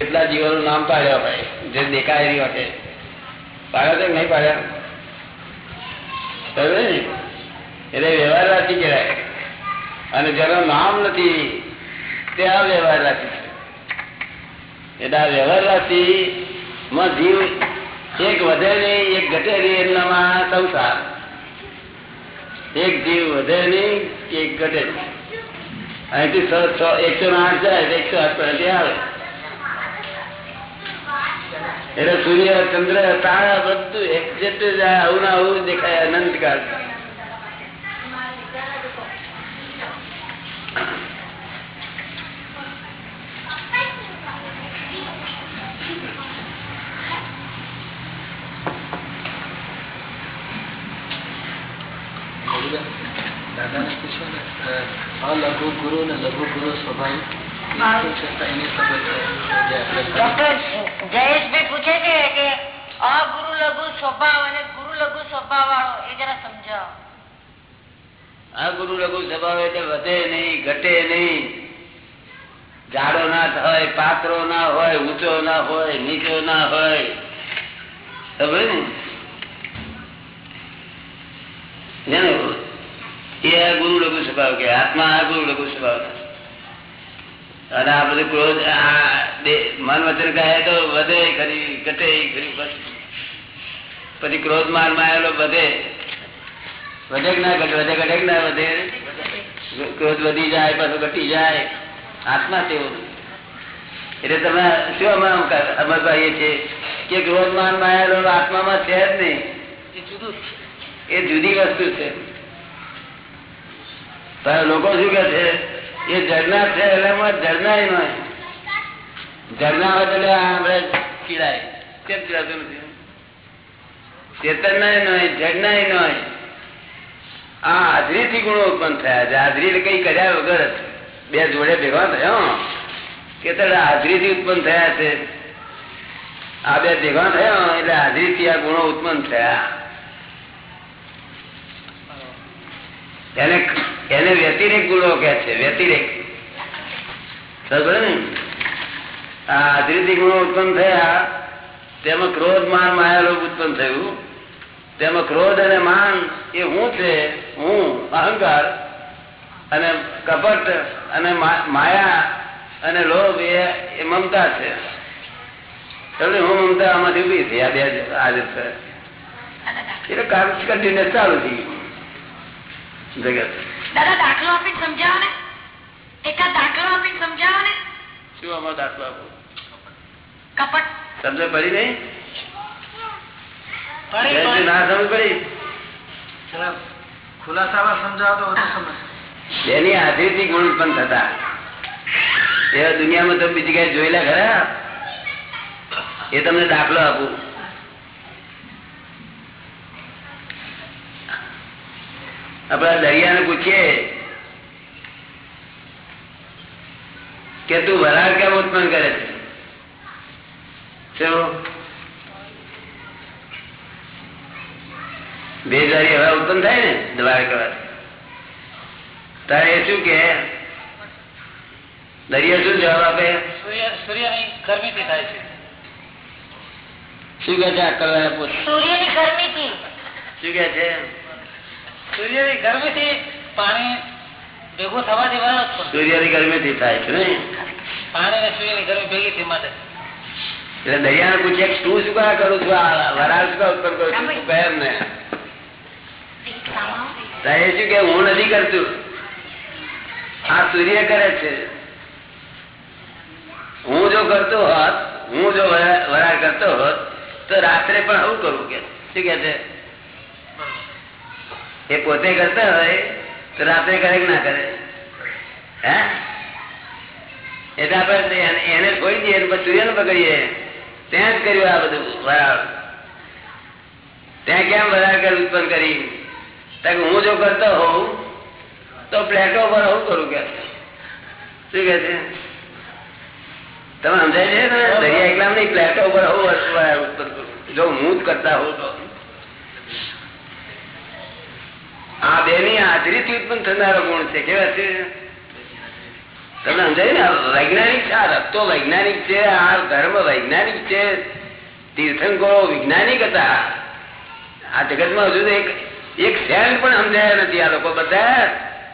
કેટલા જીવોનું નામ પાડ્યા ભાઈ. જે દેખાય એની વખતે. પાડ્યા તો નહીં પાડ્યા? એટલે વ્યવહાર રાશિ કહેવાય. અને જેનું નામ નથી, તે આ વ્યવહાર રાશિ છે. એટલે આ વ્યવહાર રાશિ માં જીવ એક વધે નહીં, એક ઘટે નહીં એમનામાં સંસાર. એક જીવ વધે નહીં કે એક ઘટે નહીં. અહીંથી એકસો ને આઠ જાય એકસો આઠ આવે. એટલે સૂર્ય ચંદ્ર તારા બધું એક્ઝેક્ટ જાય આવું ના આવું દેખાય અનંતકાળ દાદાને પૂછો ને અ, અલઘુ ગુરુ ને લઘુ ગુરુ સ્વભાવ શું છે? તો એની ખબર છે. જે આપણે ડોક્ટર જયેશભાઈ પૂછે છે કે અગુરુ લઘુ સ્વભાવ અને ગુરુ લઘુ સ્વભાવ વાળો એ જરા સમજાવો. અગુરુ લઘુ સ્વભાવ એટલે વધે નહીં, ઘટે નહીં. જાડો ના હોય, પાત્રો ના હોય, ઊંચો ના હોય, નીચો ના હોય. ને? એ ગુરુ લઘુ સ્વભાવ કે આત્મા આ ગુરુ લઘુ સ્વભાવ અને આ બધું ક્રોધ મન વચન કહે તો વધે ખરી ઘટે ખરી પછી. ક્રોધ માર માયેલો વધે. વધે ના ઘટે? વધે ઘટે ના વધે? ક્રોધ વધી જાય પાછું ઘટી જાય. આત્મા તેવો એટલે તમે શું અમે સમજવાઈએ છે કે ક્રોધ માનમાં આવેલો આત્મામાં છે જ નહીં. એ જુદું એ જુદી વસ્તુ છે. લોકો શું કે છે? એ ઝરણા છે એટલે એમાં ઝરણા નહીં ઝરણા હોય એટલે આપણે ચીડાય. કેમ ચીડાતું નથી? ચેતન નહીં ઝરણા નહીં આ હાજરીથી ગુણો ઉત્પન્ન થયા છે. હાજરી કઈ કર્યા વગર બે જોડે ભેગા થયો કે હાજરી થી ઉત્પન્ન થયા છે. આ બે ભેગા થયો એટલે હાજરીથી આ ગુણો ઉત્પન્ન થયા. એને એને વ્યતિરેક ગુણો કે છે, વ્યતિરેક. આ ગુણો ઉત્પન્ન થયા, તેમાં ક્રોધ, માન, માયા ઉત્પન્ન થયું. તેમાં ક્રોધ અને માન એ હું છે, હું, અહંકાર અને કપટ અને માયા અને લોભ એ એ મમતા છે. હું મમતા આમાંથી ઊભી થઈ, આ બે આજે એટલે કામ કન્ટિન્યુઅસ ચાલુ થઈ ગયું. જગત. દાદા દાખલો આપીને સમજાવો ને એકાદ દાખલો આપીને સમજાવો ને શું આમાં દાખલો આપો? કપટ. સમજ પડી નહીં? પડી, જયંતિ પડી. ના સમજ પડી? ખુલાસામાં સમજાવો તો સમજ. એની હાજરીથી ગુણ ઉત્પન્ન થતા. એવા દુનિયામાં તમે બીજી કઈ જોયેલા ખરા? એ તમને દાખલો આપું. આપડા દરિયાને પૂછીએ. કે તું વરાળ કેમ ઉત્પન્ન કરે છે? બે ભેજવાળી હવા ઉત્પન્ન થાય ને દ્વાર કરવાથી તારે એ શું કે? દરિયા શું જવાબ આપે? સૂર્ય સૂર્યની ગરમીથી થાય છે. શું કે છે આ પૂછ? સૂર્યની ગરમીથી. શું કે છે? સૂર્યની ગરમીથી પાણી ભેગું વરાળ ઉત્પન્ન સૂર્યની ગરમીથી થાય છે ને? પાણી અને સૂર્યની ગરમી ભેગી થઈ માટે. એટલે દરિયાને પૂછે તું શું કા કરું છું? આ વરાળ શું ઉત્પન્ન કરું છું? તું કહે એમને? તારે શું કે હું નથી કરતું. આ સૂર્ય કરે છે. હું જો કરતો હોત હું જો વરા- વરાળ કરતો હોત તો રાત્રે પણ આવું કરું કે? શું કે છે? એ પોતે કરતા હોય તો રાત્રે કરે કે ના કરે? હે? એટલે આપણે એને- છોડી દઈએ પછી સૂર્યને પકડીએ. ત્યાં જ કર્યું આ બધું વરાળ. ત્યાં કેમ વરાળ ઉત્પન્ન કરી? હું જો કરતો હોઉં, તો પ્લેટો પર હું કરું કે? શું કે છે? તમે સમજાય છે દરિયા એકલા નહીં પ્લેટો પર હું વરાળ ઉત્પન્ન કરું? જો હું જ કરતા હોઉં તો. આ બે ની હાજરીથી ઉત્પન્ન થનારો ગુણ છે. કેવા છે? તમને સમજાય ને? વૈજ્ઞાનિક છે, આ રસ્તો વૈજ્ઞાનિક છે, આ ધર્મ વૈજ્ઞાનિક છે, તીર્થંકરો વૈજ્ઞાનિક હતા. આ જગતમાં હજુ એક એક સેન્ટ પણ સમજાયા નથી આ લોકો બધા.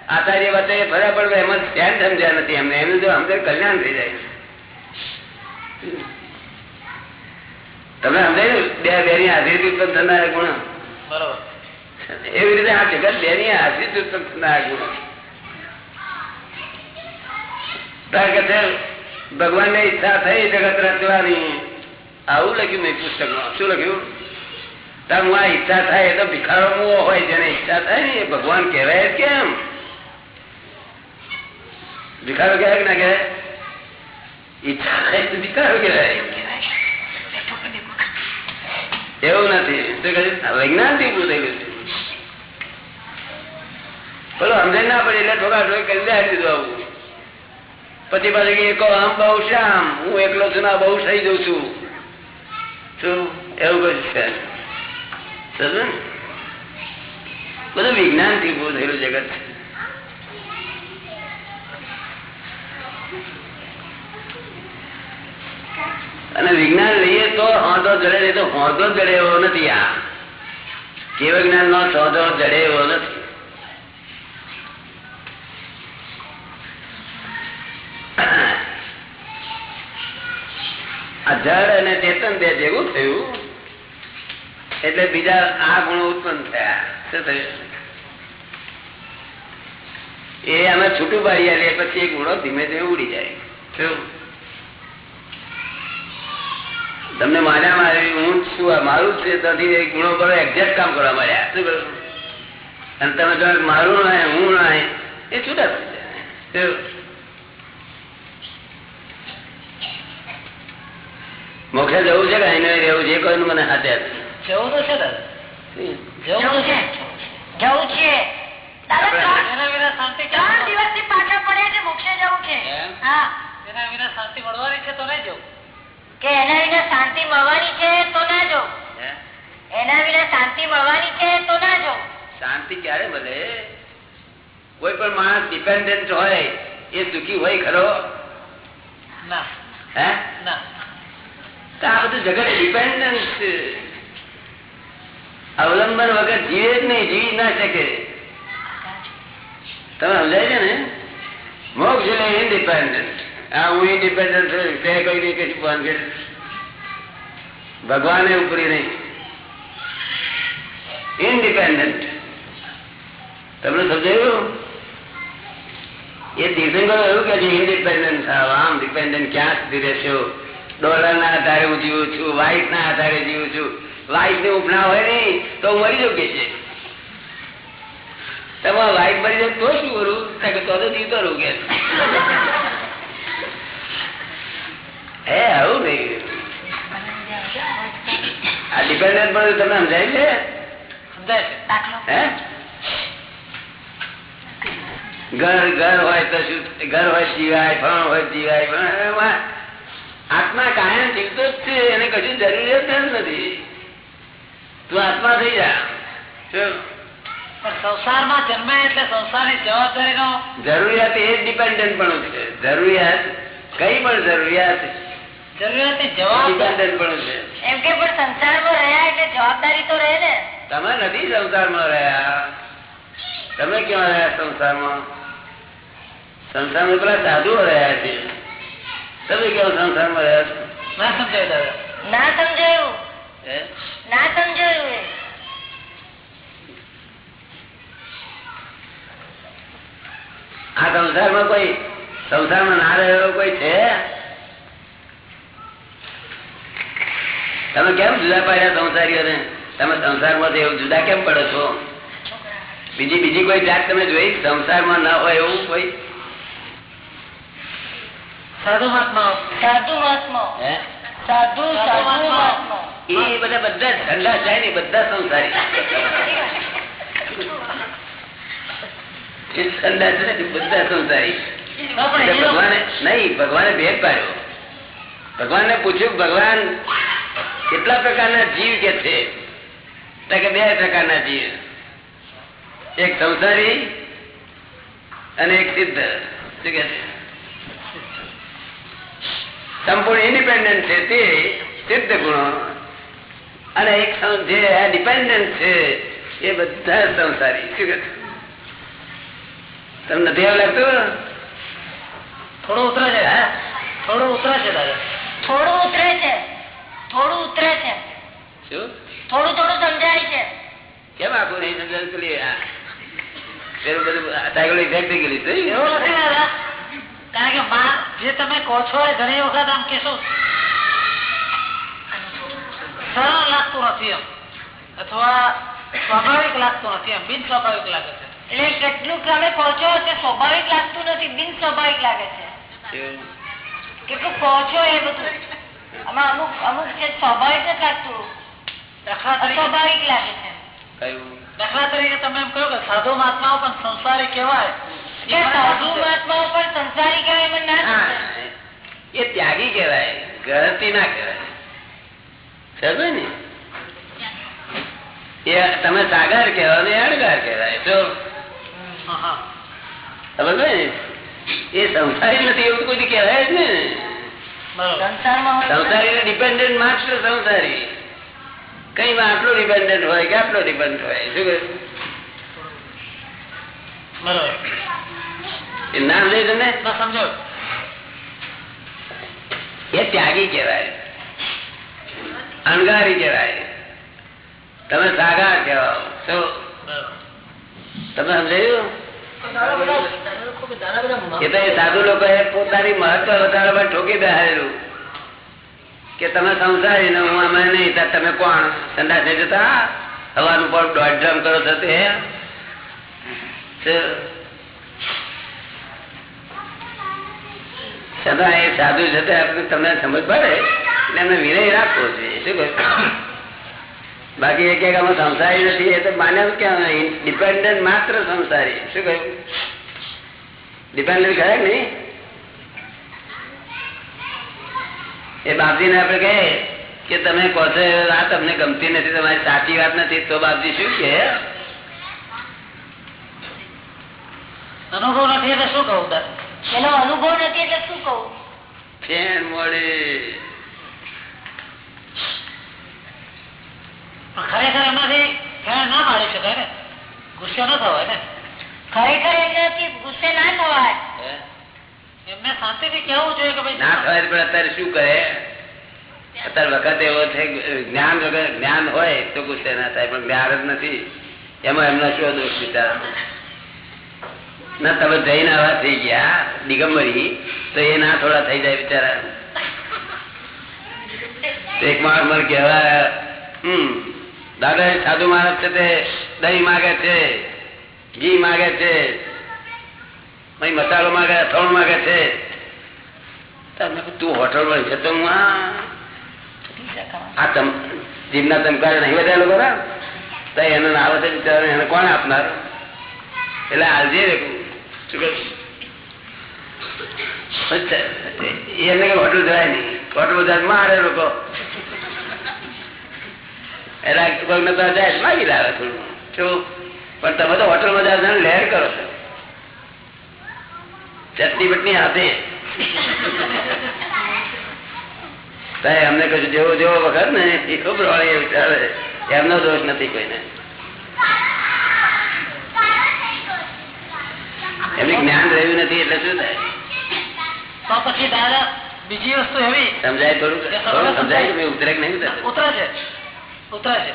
આચાર્ય વાચાર્ય ફર્યા પણ એમાં સેન્ટ સમજ્યા નથી એમને. એમનું તો સમજે કલ્યાણ થઈ જાય તમે સમજાય? ને બે ની હાજરી ઉત્પન્ન થનારા ગુણ. બરોબર. એવી રીતે આ જગત બેની હાજરી ઉત્પન્ન થનારા ગુણ તાર કે છે ભગવાન ને ઈચ્છા થઈ જગત રચવાની. આવું લખ્યું મેં પુસ્તકમાં શું લખ્યું? તાર આ ઈચ્છા થાય તો ભિખારો મુવો હોય જેને ઈચ્છા થાય ને એ ભગવાન કહેવાય કેમ? ભિખારો કહેવાય કે ના કહેવાય? ઈચ્છા થાય તો ભિખારો કહેવાય એવું નથી. વૈજ્ઞાનિક ઉભું થયેલું છે? બોલો સમજણ ના પડે એટલે ઠોકા કરી દે દીધું આવું. પછી પાછી આમ બહુ શ્યામ હું એકલો છું ના બહુ થઈ જઉં છું. શું? એવું કહ્યું છે. બધું વિજ્ઞાનથી ઉભું થયેલું જગત. અને વિજ્ઞાન લઈએ તો હોંધો જડે નહીં તો હોંધો જડે એવો નથી આ. કેવ જ્ઞાન નો સોંધો જડે એવો નથી. જળ અને ચેતન બે જેવું થયું, એટલે બીજા આ ગુણો ઉત્પન્ન થયા. શું થયું? એ આમાં છૂટું પાડી આવીએ પછી એ ગુણો ધીમે ધીમે ઉડી જાય. તમને માન્યા મારી, હું શું આ મારું છે, ત્યાંથી ગુણો પર એક્ઝેક્ટ કામ કરવા માંડ્યા. શું કરું અને તમે કહો મારું ના હું ના એ છૂટા થઈ જાય. મોક્ષે જવું છે કે અહીં રહેવું છે? કોઈ મને હાથે જવું તો છે જવું જવું છે. જવું છે. શાંતિ ત્રણ ક્યાં દિવસથી પાછા પડ્યા છે મોક્ષે જવું છે. એમ? હા. એના વિના શાંતિ મળવાની છે તો નહીં જવું? કે એના વિના શાંતિ મળવાની છે તો ના જો એના વિના શાંતિ મળવાની છે તો ના જો શાંતિ ક્યારે મળે? કોઈ પણ માણસ ડિપેન્ડન્ટ હોય એ સુખી હોય ખરો? ના. હે? ના. તો આ બધું જગત ડિપેન્ડન્ટ છે અવલંબન વગર જીવે જ નહીં જીવી ના શકે તમે સમજાય છે ને મોક્ષ એટલે ઇન્ડિપેન્ડન્ટ આ હું ઇન્ડિપેન્ડન્ટ છું તે કઈ નહીં કશું ભાન કરે ભગવાને ઉપરી નહીં ઇન્ડિપેન્ડન્ટ તમને સમજાયું એ તીર્થંકરો એવું કે છે ઇન્ડિપેન્ડન્ટ થાવ આમ ડિપેન્ડન્ટ ક્યાં સુધી રહેશો ડોલર ના આધારે હું જીવું છું વાઇફ ના આધારે જીવું છું. વાઇફની ઉપના હોય ને તો હું મરી જવું કે છે. તમારા વાઇફ મરી જાય તો શું કરું? તો કે તો જીવતો રહું કે. હે આવું નહીં. આ ડિપેન્ડન્ટ પણ તમને સમજાય છે? હે? ઘર ઘર હોય તો શું ઘર હોય જીવાય ફળ હોય જીવાય પણ આત્મા કાયમ જીવતો જ છે એને કશું જરૂરિયાત જ નથી. તું આત્મા થઈ જા. પણ સંસારમાં જન્મે એટલે સંસારની જવાબદારીનો જરૂરિયાત એ જ ડિપેન્ડન્ટ પણ છે. જરૂરિયાત કઈ પણ જરૂરિયાત જરૂરિયાતની જવાબદારી ડિપેન્ડન્ટ પણ છે. એમ કે પણ સંસારમાં રહ્યા એટલે જવાબદારી તો રહે ને. તમે નથી સંસારમાં રહ્યા. તમે ક્યાં રહ્યા સંસારમાં? સંસારમાં પેલા સાધુઓ રહ્યા છે. તમે કેવું સંસારમાં રહ્યા છો? ના સમજાય દાદા. ના સમજાયું. ના સમજાયું આ સંસારમાં કોઈ સંસારમાં ના રહેલો કોઈ છે? તમે કેમ જુદા પાડ્યા સંસારીઓને? તમે સંસારમાં એવું જુદા કેમ પડો છો? બીજી બીજી કોઈ જાત તમે જોઈ? સંસારમાં ના હોય એવું કોઈ સાધુ મહાત્માઓ સાધુ મહાત્મા. સાધુ સાધુ મહાત્મા. એ બધા બધા ઠંડા જાય ને બધા સંસારી. ઠંડા છે ને બધા ભગવાને નહીં ભગવાને ભેદ પાડ્યો. ભગવાનને પૂછ્યું ભગવાન કેટલા પ્રકારના જીવ કે છે? કે બે પ્રકારના જીવ. એક સંસારી અને એક સિદ્ધ. શું કે છે? સંપૂર્ણ ઇન્ડિપેન્ડન્ટ છે તે સિદ્ધ ગુણો. અને એક જે ડિપેન્ડન્ટ છે એ બધા સંસારી. શું કે તમને નથી એવું લાગતું થોડું ઉતરે છે? થોડું ઉતરે છે દાદા થોડું ઉતરે છે. થોડું ઉતરે છે. શું? થોડું થોડું સમજાય છે. કેમ આખું નહીં સમજાયું? પેલી પેલું બધું સાયકલ ઇફેક્ટ થઈ ગયેલી છે? એવું નથી દાદા. કારણ કે માં જે તમે કહો છો એ ઘણી વખત આમ કેશો સરળ લાગતું નથી એમ. અથવા સ્વાભાવિક લાગતું નથી એમ બિન સ્વાભાવિક લાગે છે. એટલે કેટલું તમે કહો છો તે સ્વાભાવિક લાગતું નથી બિન સ્વાભાવિક લાગે છે. કેટલું કહો છો એ બધું. આમાં અમુક અમુક છે સ્વાભાવિક નથી લાગતું. અસ્વાભાવિક લાગે છે. દાખલા તરીકે તમે એમ કહ્યું કે સાધુ મહાત્માઓ પણ સંસારી કહેવાય. એ ત્યાગી કહેવાય ગરતી ના કહેવાય. સમજે ને? એ તમે સાગર કહેવાય ને અણગાર કહેવાય જો. સમજ ને? એ સંસારી નથી એવું કોઈ કહેવાય જ ને. સંસારી ડિપેન્ડન્ટ માત્ર સંસારી. કઈ માં આટલો ડિપેન્ડન્ટ હોય કે આટલો ડિપેન્ડ હોય શું? બરોબર. એ નામ લઈ તમે સમજો એ ત્યાગી કહેવાય. અણગારી કહેવાય. તમે સાગા કહેવાય તો તમે સમજાયું? એ તો એ સાધુ લોકો એ પોતાની મહત્વ વધારવા ઠોકી બેહાડેલું. કે તમે સંસારી ને હું અમે નહીં તો તમે કોણ? સંદાસ નહીં જતા? હવાનું પણ દોઢ ડ્રમ કરો છો તે શું? છતાં એ સાધુ છતાં આપણે તમને સમજ પડે એટલે એમને વિનય રાખવો જોઈએ. શું બાકી એક એક અમે સંસારી નથી, એ તો માન્યા કે ડિપેન્ડન્ટ માત્ર સંસારી. શું કહ્યું? ડિપેન્ડન્ટ ખરા નહીં? એ બાપજી ને આપડે કહે કે તમે કહો છો વાત તમને ગમતી નથી, તમારી સાચી વાત નથી, તો બાપજી શું કે અનુભવ નથી એટલે શું કહું? એનો અનુભવ નથી એટલે કહું? મળે. ખરેખર ફેણ ના પાડી શકાય ને. ગુસ્સે ન થવાય ને. ખરેખર એમનાથી ગુસ્સે ના થવાય. એમને શાંતિથી કહેવું જોઈએ કે ભાઈ ના ખબર પણ અત્યારે શું કરે અત્યારે વખત એવો છે જ્ઞાન વગર જ્ઞાન હોય તો ગુસ્સે ના થાય પણ જ્ઞાન જ નથી. એમાં એમનો શું દોષ વિચાર ના તમે જઈને આવા થઈ ગયા દિગંબરી. તો એ ના થોડા થઈ જાય બિચારા. એક માણસ મને કહેવાય, હમ દાદા સાધુ માણસ છે તે, દહીં માગે છે, ઘી માગે છે મસાલો માગે, અથાણું માગે છે. તું હોટલમાં છે તો હું આ જીભના ચમકારે નહીં બધા લોકો તો એને ના છે એને કોણ આપનાર? એટલે આજે શું કહે? એને હોટલ જાય નહીં. હોટલ બધા મારે લોકો. માગી લાવે થોડું. શું પણ તમે તો હોટલ છો લહેર કરો છો. ચટણી બટની હાથે તારે અમને કશું જેવો જેવો વખત ને, એ ખૂબ રોળી એવું ચાલે. એમનો દોષ નથી કોઈને. એમને જ્ઞાન રહ્યું નથી એટલે શું થાય? તો પછી દાદા બીજી વસ્તુ એવી સમજાય થોડું થોડું સમજાય કે ઉતરે કે નહીં ઉતરે? છે. ઉતરે છે.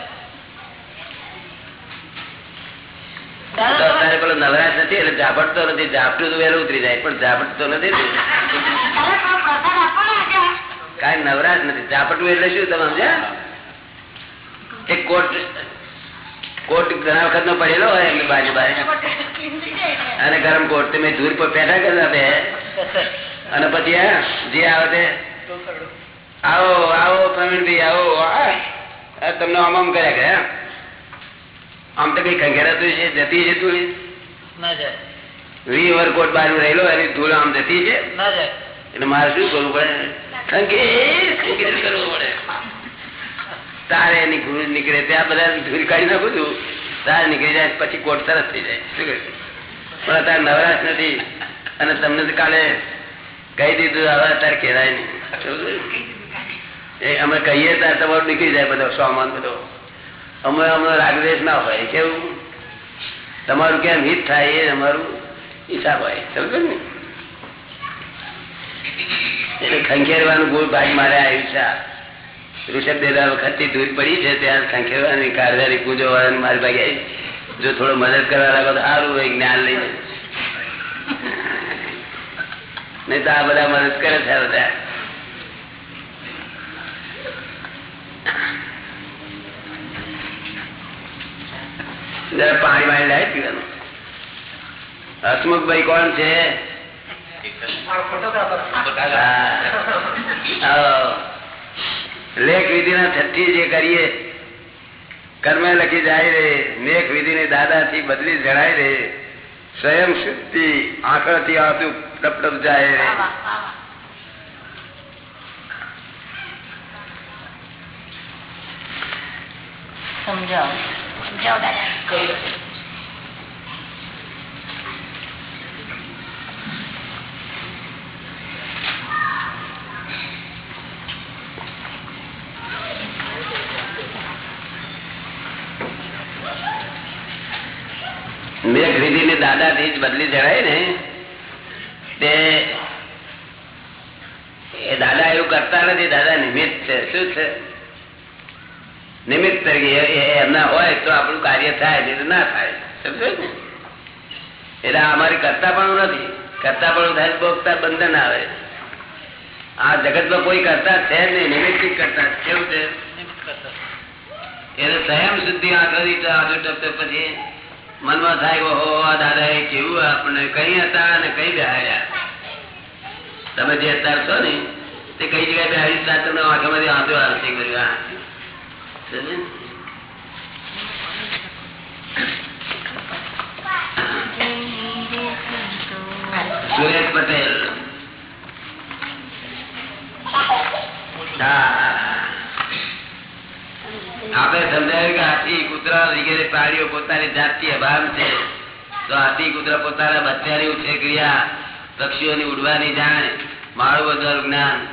નવરાશ નથી એટલે ઝાપટતો નથી. ઝાપટું તો વહેલું ઉતરી જાય પણ ઝાપટતો નથી. કાંઈ નવરાશ નથી. ઝાપટવું એટલે શું તમે સમજ્યા? એક કોટ કોટ ઘણા વખત નો પડેલો હોય એમની બાજુ બાજુ. અને ગરમ કોટ તમે ધૂળ પર પેઠા કરતા બે. અને પછી જે આવે તે આવો આવો પ્રવીણભાઈ આવો તમને આમ આમ કર્યા કરે આમ તો કઈ ખંખેરાતું છે જતી છે ના વી કોટ બાજુ રહેલો એની ધૂળ આમ જતી છે. એટલે મારે શું કરવું પડે? ખંખેર ખંખેર કરવું પડે. તારે એની ધૂળ નીકળે ત્યાં બધા ધૂળ કાઢી નાખું છું. તારે નીકળી જાય પછી કોટ સરસ થઈ જાય. શું પણ અત્યારે નવરાશ નથી. અને તમને કાલે કહી દીધું, હવે અત્યારે કહેવાય નહીં. અમે કહીએ ત્યારે તમારું નીકળી જાય બધો સામાન બધો. અમે અમે રાગદેશ ના હોય, કેવું? તમારું કેમ હિત થાય એ અમારું હિસાબ હોય સમજો ને? એટલે ખંખેરવાનું ગુણ ભાગ મારે આવ્યું છે. ઋષભ દેદા વખતથી દૂર પડી છે ત્યાં સંખેવાની કારદારી પૂજો વાળાની મારી ભાગે જો થોડો મદદ કરવા લાગો તો સારું હોય જ્ઞાન લઈ નહીં તો આ બધા મદદ કરે છે બધા. જરા પાણી વાણી લાય પીવાનું. હસમુખભાઈ કોણ છે? હા. લેખ વિધિ ના છઠ્ઠી જે કરીએ કર્મે લખી જાય રે મેઘ વિધિ ને દાદા થી બદલી જણાય રે સ્વયં શુદ્ધિ આંખો થી આંસુ ટપ ટપ જાય રે સમજાવો સમજાવો દાદા મેઘ વિધિ ને દાદા થી જ બદલી જણાય ને? તે એ દાદા એવું કરતા નથી દાદા નિમિત્ત છે. શું છે? નિમિત્ત તરીકે એમના હોય તો આપણું કાર્ય થાય નહીં ના થાય. સમજો ને? એટલે અમારે કરતા પણ નથી. કરતા પણ થાય ભોગતા બંધન આવે. આ જગતમાં કોઈ કરતા છે જ નહીં નિમિત્ત કરતા. કેવું છે? એટલે સ્વયં સુધી આગળ પછી મનમાં થાય, ઓહો દાદા એ કેવું આપણે કઈ હતા અને કઈ બેહાડ્યા તમે જે અત્યારે છો ને, તે કઈ જગ્યાએ બેહાડી હતા તમને આંખોમાંથી વાંધો આવશે કર્યું સુરેશ પટેલ. હા. આપણે સમજાવ્યું કે હાથી કૂતરા વગેરે પ્રાણીઓ પોતાની જાતથી અભાન છે. તો હાથી કૂતરા પોતાના બચ્ચાની ઉછેર ક્રિયા પક્ષીઓની ઉડવાની જાણ, માળું બધવાનું જ્ઞાન,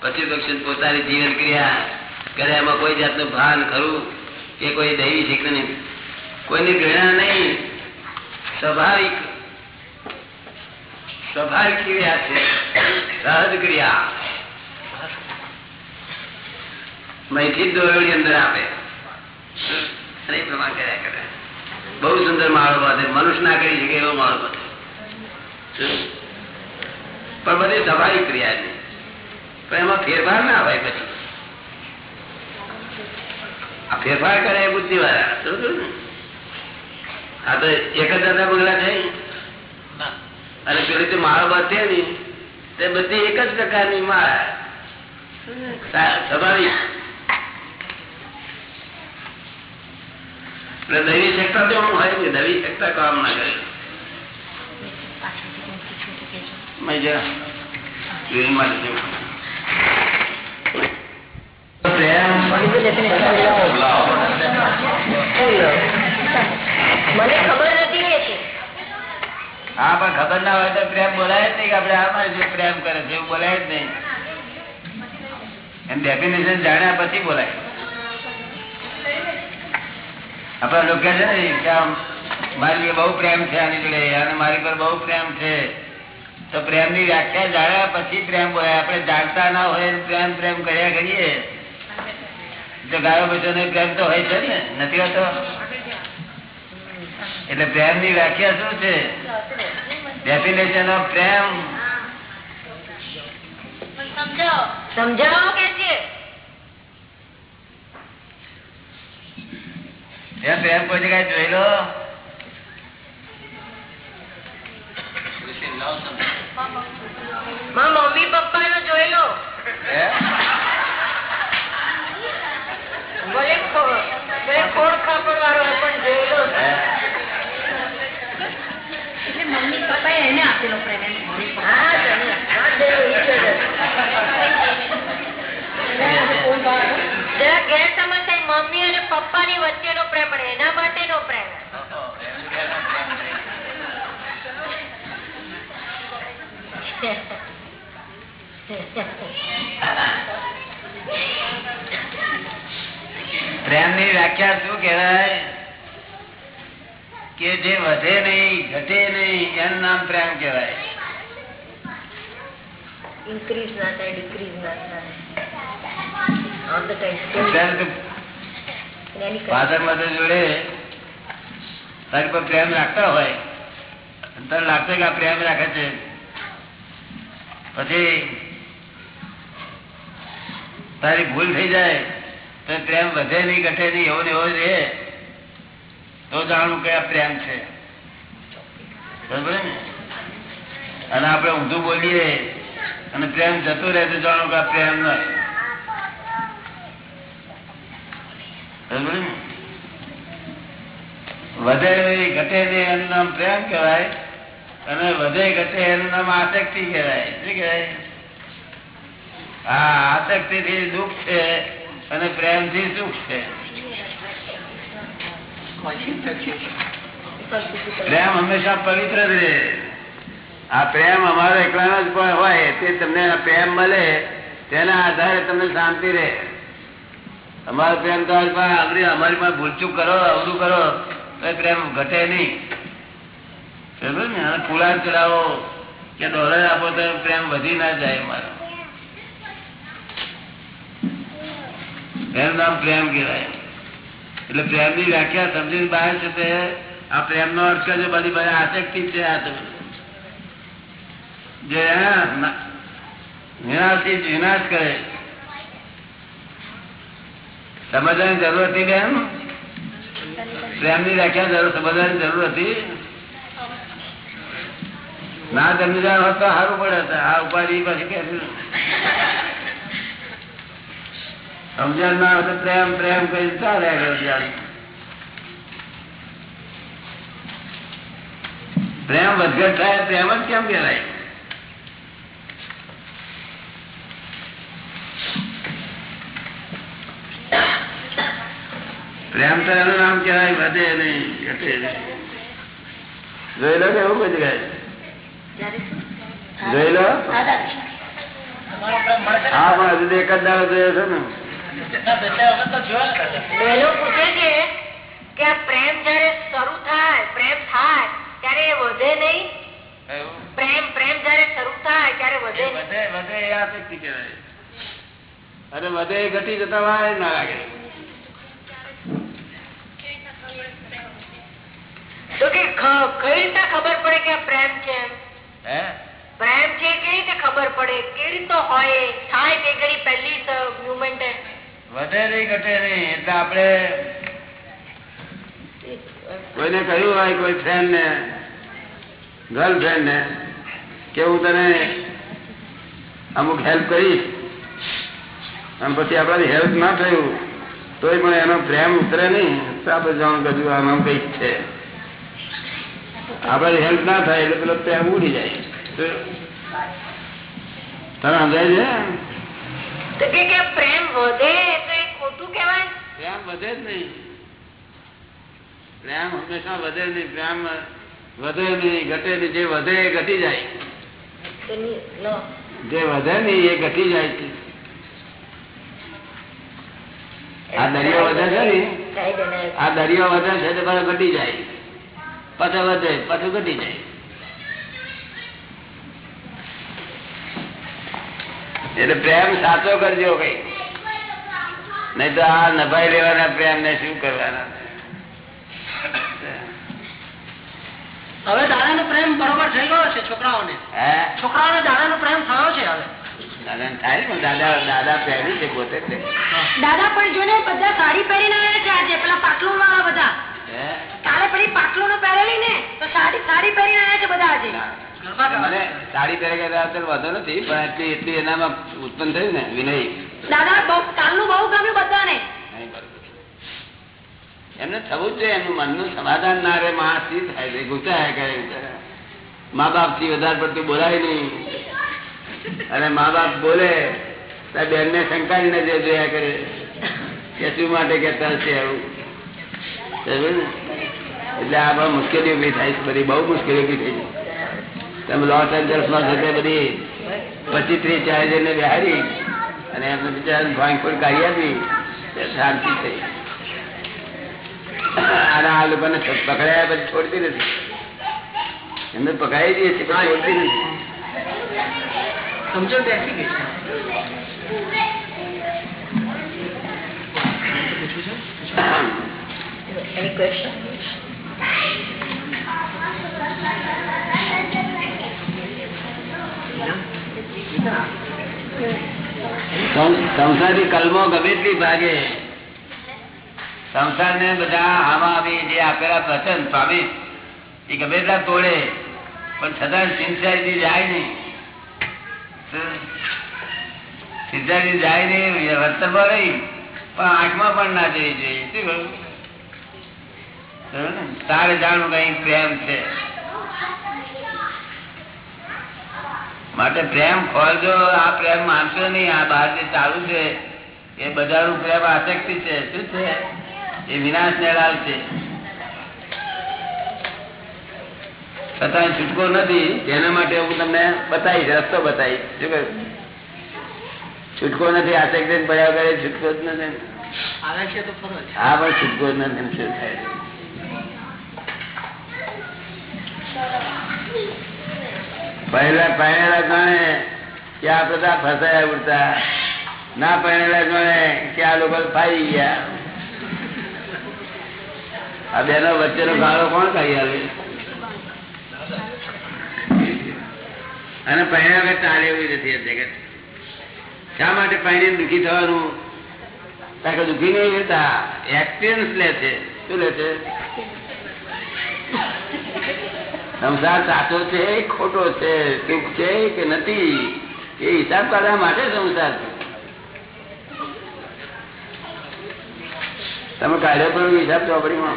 પશુ પક્ષી પોતાની જીવન ક્રિયા કરે એમાં કોઈ જાતનું ભાન ખરું કે કોઈ દૈવી શિક્ષણ કોઈની ઘૃણા નહીં? સ્વાભાવિક સ્વાભાવિક ક્રિયા છે. સહજ ક્રિયા. મૈથી દોરણી અંદર આપે. અને એ પ્રમાણે કર્યા કરે. બહુ સુંદર માળો બાંધે. મનુષ્ય ના કરી શકે એવો માળો બાંધે. પણ બધી સ્વાભાવિક ક્રિયા છે. પણ એમાં ફેરફાર ના હોય પછી. આ ફેરફાર કરે એ બુદ્ધિ વાળા ને આ તો એક જ દાદા બંગલા છે? અને પેલી તે માળો બાંધે ને તે બધી એક જ પ્રકારની માળા. સા- સ્વાભાવિક એટલે દૈવી સત્તા તો હું હોય દૈવી સત્તા કામ ના કરે. મેં મને ખબર નથી કે હા પણ ખબર ના હોય તો પ્રેમ બોલાય જ નહીં કે આપડે આમાં જે પ્રેમ કરે છે એવું બોલાય જ નહીં. એમ ડેફિનેશન જાણ્યા પછી બોલાય. આપડા લોકો છે ને મારી બહુ પ્રેમ છે આની જોડે, અને મારી પર બહુ પ્રેમ છે. તો પ્રેમની વ્યાખ્યા જાણ્યા પછી પ્રેમ હોય, આપણે જાણતા ના હોય પ્રેમ પ્રેમ કર્યા કરીએ. તો ગાયો બચો પ્રેમ તો હોય છે ને, નથી હોતો? એટલે પ્રેમની વ્યાખ્યા શું છે? ડેફિનેશન ઓફ પ્રેમ. સમજાવો. સમજાવો કે છે? એ પ્રેમ કોઈ જગ્યાએ જોઈ લો. મમ્મી પપ્પા નો જોઈ લો. ભલે ખોડ ખાપડ વાળો પણ જોઈ લો. મમ્મી એને આપેલો પ્રેમ. ગેરસમજ મમ્મી અને પપ્પા ની વચ્ચેનો પ્રેમ પણ એના માટેનો પ્રેમ પ્રેમની વ્યાખ્યા શું કહેવાય? કે જે વધે નહીં ઘટે નહીં એનું નામ પ્રેમ કહેવાય. ઇન્ક્રીઝ ના થાય ડિક્રીઝ ના થાય. ઓલ ધ ટાઈમ અત્યારે તો ફાધર મધર જોડે તારી પર પ્રેમ રાખતા હોય તને લાગશે કે આ પ્રેમ રાખે છે. પછી તારી ભૂલ થઈ જાય તો પ્રેમ વધે નહીં, ઘટે નહીં, એવો ને એવો જ તો જાણવું કે આ પ્રેમ છે. અને આપણે ઊંધું બોલીએ અને પ્રેમ જતો રહે તો જાણવું કે આ પ્રેમ નથી વધે નહીં, ઘટે નહીં, એનું નામ પ્રેમ કહેવાય. અને વધે, ઘટે, એનું નામ આસક્તિ કહેવાય. શું કહેવાય? હા આસક્તિ થી દુઃખ છે. અને પ્રેમથી સુખ છે. પ્રેમ હંમેશા પવિત્ર રહે. આ પ્રેમ અમારો એકલાનો જ પણ હોય તે તમને પ્રેમ મળે તેના આધારે તમને શાંતિ રહે. અમારો પ્રેમ તો આગળ અમારી પાસે ભૂલચૂક કરો અવરું કરો તો પ્રેમ ઘટે નહીં. બરોબર ને? ફુલાદ ચડાવો કે ડોલર આપો તો પ્રેમ વધી ના જાય અમારો. એનું નામ પ્રેમ કહેવાય. એટલે પ્રેમની વ્યાખ્યા સમજીને બહાર છે તે આ પ્રેમનો અર્થ છે બધી બધા આસક્તિ છે આ જે હા, ના- વિનાશ કરે. સમજવાની જરૂર હતી બેન? પ્રેમની વ્યાખ્યા જરૂર સમજવાની જરૂર હતી? ના સમજાણ હોત તો સારું પડે આ ઉપાધિ પછી કે સમજણ ના હોય તો પ્રેમ પ્રેમ કઈ ચાલે પ્રેમ વધઘટ થાય પ્રેમ જ કેમ કહેવાય? પ્રેમ તો એનું નામ કહેવાય વધે નહીં ઘટે જોઈ લો કે એવું કોઈ જગ્યાએ? જોઈ લો? હા પણ હજુ એક જ દાડો જોયો છે ને. બહેનો પૂછે છે કે આ પ્રેમ જયારે શરૂ થાય પ્રેમ થાય ત્યારે એ વધે નહીં? પ્રેમ પ્રેમ જયારે શરૂ થાય ત્યારે વધે વધે વધે એ આસક્તિ કહેવાય. અને વધે ઘટી જતા વાર ના લાગે. તો કે કઈ રીતે ખબર પડે કે આ પ્રેમ છે? પ્રેમ છે કેવી રીતે ખબર પડે? કેવી રીતે હોય? થાય તે ઘડી પહેલી મુવમેન્ટ વધે નહીં, ઘટે નહીં, એટલે આપણે કોઈને કહ્યું હોય, કોઈ ફ્રેન્ડ ને ગર્લફ્રેન્ડ ને, કે હું તને અમુક હેલ્પ કરીશ, અને પછી આપણાથી હેલ્પ ના થયું, તોય પણ એનો પ્રેમ ઉતરે નહીં, તો આપણે જાણ કજુ આમાં કંઈક છે. આપણાથી હેલ્પ ના થાય, એટલે પેલો પ્રેમ ઉડી જાય. તમે સમજાય છે? તો કે કે પ્રેમ વધે તો એ ખોટું કહેવાય? પ્રેમ વધે જ નહીં. પ્રેમ હંમેશા વધે નહીં. પ્રેમ વધે નહીં ઘટે નહીં. જે વધે એ ઘટી જાય. જે વધે નહીં એ ઘટી જાય છે. આ દરિયો વધે છે ને? આ દરિયો વધે છે તો ઘટી જાય. પછી વધે પાછું ઘટી જાય. એટલે પ્રેમ સાચો કરજો કઈ. નહીં તો આ નભાઈ લેવાના પ્રેમ ને શું કરવાના? હવે દાદાનો પ્રેમ બરોબર થઈ ગયો છે છોકરાઓને. હે? છોકરાઓને દાદાનો પ્રેમ થયો છે હવે. દાદા થાય પણ દાદા દાદા પ્રેમી છે પોતે દાદા પણ જો ને બધા સાડી પહેરીને આવ્યા છે આજે પેલા પાટલું વાળા બધા. હે? કાલે પેલી પાટલું નું પહેરેલી ને તો સાડી સાડી પહેરીને આવ્યા છે બધા આજે. સાડી પહેરે વાંધો નથી પણ એટલી એટલી એનામાં ઉત્પન્ન થયું ને વિનય. દાદા કાલનું બહુ ગમ્યું બધાને. એમને થવું જ જોઈએ એમનું મનનું સમાધાન ના રે માણસથી થાય છે ગુસાયા કરે મા બાપથી વધારે પડતું બોલાય નહીં. અને મા બાપ બોલે બેન ને શંકાની જે જોયા કરે કે શું માટે કેતા હશે આવું? એટલે આ બહુ મુશ્કેલી ઊભી થાય છે બધી બહુ મુશ્કેલી ઊભી થઈ છે. તમે લોસ એન્જલ્સમાં છે તે બધી. પચીસ ત્રીસ ચાલીસ જણને બિહારી અને એમને બિચારા ભાઈ ફોડ કાઢી આપી. શાંતિ થઈ. અને આ લોકોને પકડાયા પછી છોડતી નથી. એમને પકડાઈ દઈએ છીએ પણ છોડતી નથી. સમજો બેસી ગઈ છે. Any question? સંસારી કલમો ગમે એટલી ભાગે. સંસાર ને બધા આમાં આવી જે આપેલા વચન, સ્વામી, એ ગમે એટલા તોડે, પણ છતાં સિન્સિયરિટી જાય નહીં. સિન્સિયરિટી જાય નહીં, વર્તનમાં રહી, પણ આઠમાં પણ ના જવી જોઈએ. શું? તારે જાણવું કઈ પ્રેમ છે. માટે પ્રેમ ખોલજો આ પ્રેમ માનશો નહીં આ બહાર જે ચાલુ છે એ બધાનું પ્રેમ આસક્તિ છે. શું છે? એ વિનાશ નેળાલ છે. છતાં છૂટકો નથી. તેના માટે હું તમને બતાવીશ રસ્તો બતાવીશ. શું કહ્યું? છૂટકો નથી આસક્તિ પડ્યા કરે છૂટકો જ નથી. હા પણ છૂટકો જ નથી શું થાય? પહેલા પહેરેલા જાણે કે આ બધા ફસાયા ઉડતા. ના પહેરેલા જાણે કે આ લોકો ફાઈ ગયા. આ બેનો વચ્ચેનો ગાળો કોણ ખાઈ આવે? અને પહેર્યા વગર ચાલે એવી નથી જગત. શા માટે પહેરીને દુઃખી થવાનું? કારણ કે દુઃખી નહીં રહેતા. એક્સપિરિયન્સ લે છે. શું લે છે? સંસાર સાચો છે, ખોટો છે, સુખ છે કે નથી, એ હિસાબ કાઢવા માટે સંસાર છે. તમે કાઢ્યો પણ હિસાબ ચોપડીમાં?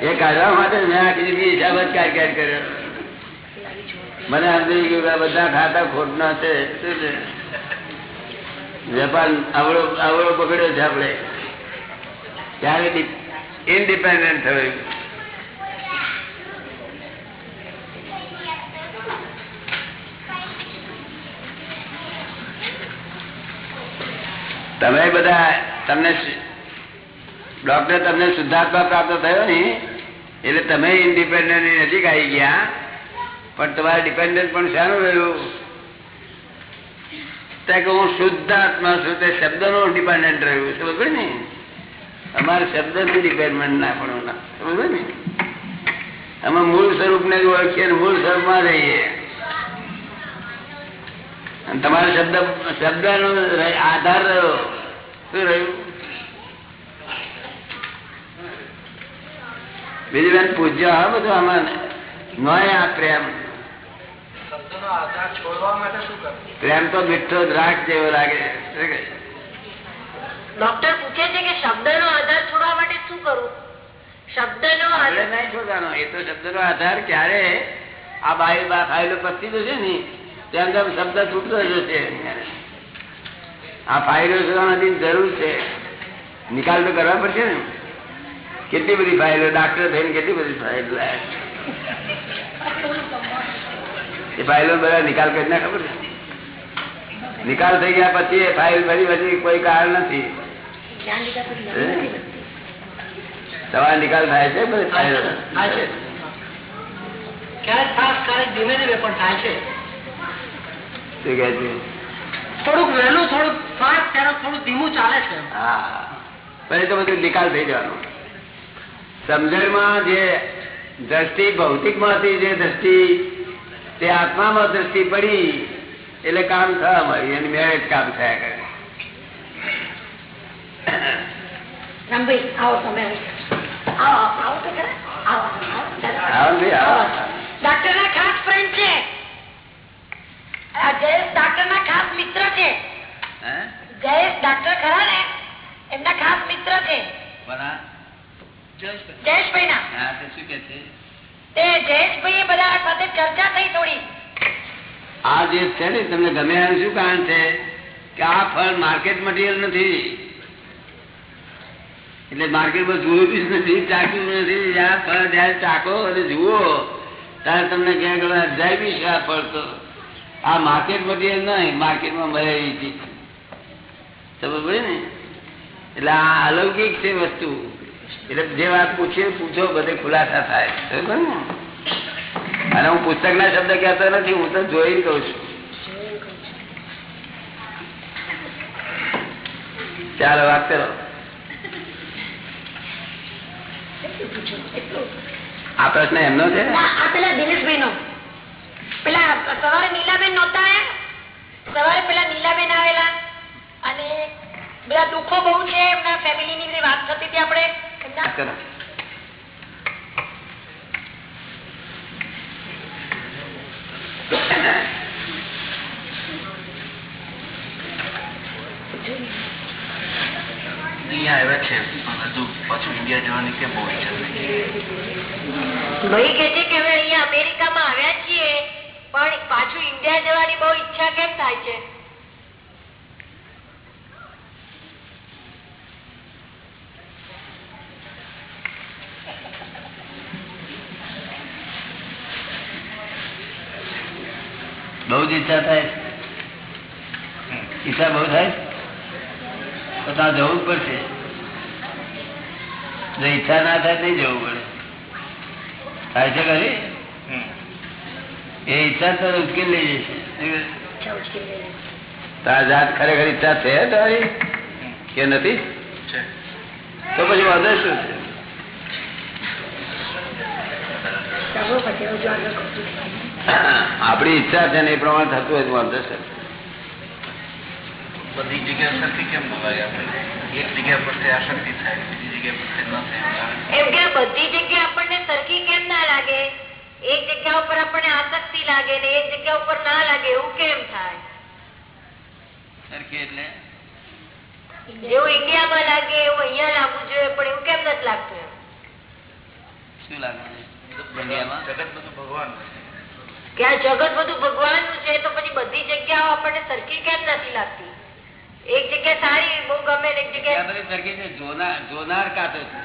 એ કાઢવા માટે મેં આખી દીધી હિસાબ જ ક્યાં કાઢ કર્યો. મને સમજી ગયું કે બધા ખાતા ખોટના છે, શું છે? વેપાર આવડો આવડો પકડ્યો છે આપણે. ત્યારે ઇન્ડિપેન્ડન્ટ થયું. તમે બધા તમને ડોક્ટર તમને શુદ્ધાત્મા પ્રાપ્ત થયો ને, એટલે તમે ઇન્ડિપેન્ડન્ટ નજીક આવી ગયા. પણ તમારે ડિપેન્ડન્ટ પણ શાનું રહ્યું? ત્યાં કે હું શુદ્ધાત્મા છું, તે શબ્દનું ડિપેન્ડન્ટ રહ્યું સમજ ને? અમારે શબ્દથી રિપેરમેન્ટ ના પણ સમજ ને? અમે મૂળ સ્વરૂપ ને જ ઓળખીએ મૂળ સ્વરૂપમાં રહીએ તમારો શબ્દ શબ્દ નો આધાર રહ્યો. શું રહ્યું? બીજું બેન પૂજ્ય હા બધું આમાં નોય આ પ્રેમ. શબ્દનો આધાર છોડવા માટે શું કરવું? પ્રેમ તો મીઠો દ્રાક્ષ જેવો લાગે? ડોક્ટર પૂછે છે કે શબ્દ નો આધાર છોડવા માટે શું કરવું શબ્દ નો આધાર નહીં છોડવાનો એ તો શબ્દનો આધાર ક્યારે? આ બાય ફાઇલો પતી જશે ને? ત્યાં તો શબ્દ છૂટતો જશે. આ ફાઇલો શોધવાની જરૂર છે. નિકાલ તો કરવા પડશે ને. કેટલી બધી ફાઇલો ડાક્ટર થઈને કેટલી બધી ફાઇલો એ ફાઇલો બધા નિકાલ કરી ના ખબર છે? નિકાલ થઈ ગયા પછી એ ફાઇલ ફરી પછી કોઈ કારણ નથી. સવાલ નિકાલ થાય છે ધીમે થોડુંક વહેલું થોડુંક ફાસ્ટ થોડું ચાલે છે. હા. પછી તો બધું નિકાલ થઈ જવાનો. સમજણમાં જે દ્રષ્ટિ ભૌતિકમાંથી જે દ્રષ્ટિ તે આત્મામાં દ્રષ્ટિ પડી એટલે કામ થવા મળ્યું એની મેરેજ કામ થયા કરે. રામભાઈ આવો તમે આવો આવો આવો તો ખરા. આવો આવો ચાલો. આવો ને ભાઈ, આવો. ડોક્ટર ના ખાસ ફ્રેન્ડ છે. જયેશ ડોક્ટર ના ખાસ મિત્ર છે. જયેશ ડોક્ટર ખરા ને? એમના ખાસ મિત્ર છે. જયેશભાઈ. ના શું કે છે? તે જયેશભાઈ બધા સાથે ચર્ચા થઈ થોડી. આ જે છે ને તમને ગમે શું કારણ છે? કે આ ફળ માર્કેટ મટીરિયલ નથી. એટલે માર્કેટમાં જોયું નથી ચાખ્યું નથી. ફળ જયારે ચાખો અને જુઓ, ત્યારે તમને ક્યાંક જાય બી આ ફળ તો આ માર્કેટ બધી નહીં, માર્કેટમાં મળે એવી ચીજ. ખબર ને? એટલે આ અલૌકિક છે વસ્તુ. એટલે જે વાત પૂછીએ પૂછો, બધે ખુલાસા થાય. ખબર ને? અને હું પુસ્તક ના શબ્દ કહેતો નથી, હું તો જોઈ કઉ છું. ચાલો વાત કરો. આ પ્રશ્ન એમનો છે? પેલા દિનેશભાઈ નો પેલા સવારે નીલાબેન નહોતા સવારે પેલા નીલાબેન આવેલા. અને બધા દુઃખો બહુ છે એમના ફેમિલી ની વાત થતી હતી આપણે. વાત કરો અહીંયા આવ્યા છે. પણ હજુ પાછું ઇન્ડિયા જવાની કેમ બહુ ઈચ્છા નથી ભાઈ કે છે કે હવે અહીંયા અમેરિકામાં આવ્યા છીએ પણ પાછું ઇન્ડિયા જવાની બહુ ઈચ્છા કેમ થાય છે? બહુ જ ઈચ્છા થાય? ઈચ્છા બહુ થાય? છે? તો ત્યાં જવું પડશે. જો ઈચ્છા ના થાય નહીં જવું પડે. થાય છે ખરી? એ ઈચ્છા તો ઉચકી લઈ જશે. તારા જાત ખરેખર ઈચ્છા છે તારી? કે નથી? છે. તો પછી વાંધો શું છે? આપણી ઈચ્છા છે ને એ પ્રમાણે થતું હોય તો વાંધો છે? બધી જગ્યા સરખી કેમ બોલાય આપણે એક જગ્યા પરથી આસક્તિ થાય બીજી જગ્યા પરથી ન થાય એમ કે બધી જગ્યા આપણને સરખી કેમ ના લાગે એક જગ્યા ઉપર આપણને આસક્તિ લાગે ને એક જગ્યા ઉપર ના લાગે એવું કેમ થાય સરખી એટલે જેવું ઇન્ડિયામાં લાગે એવું અહીંયા લાગવું જોઈએ પણ એવું કેમ નથી લાગતું એમ? શું લાગે ઇન્ડિયામાં જગત બધું ભગવાન કે આ જગત બધું ભગવાનનું છે તો પછી બધી જગ્યાઓ આપણને સરખી કેમ નથી લાગતી એક જગ્યા સારી બહુ ગમે ને એક ત્યાં જગ્યા બધી સરખી છે જોનાર જોનાર કાતો છે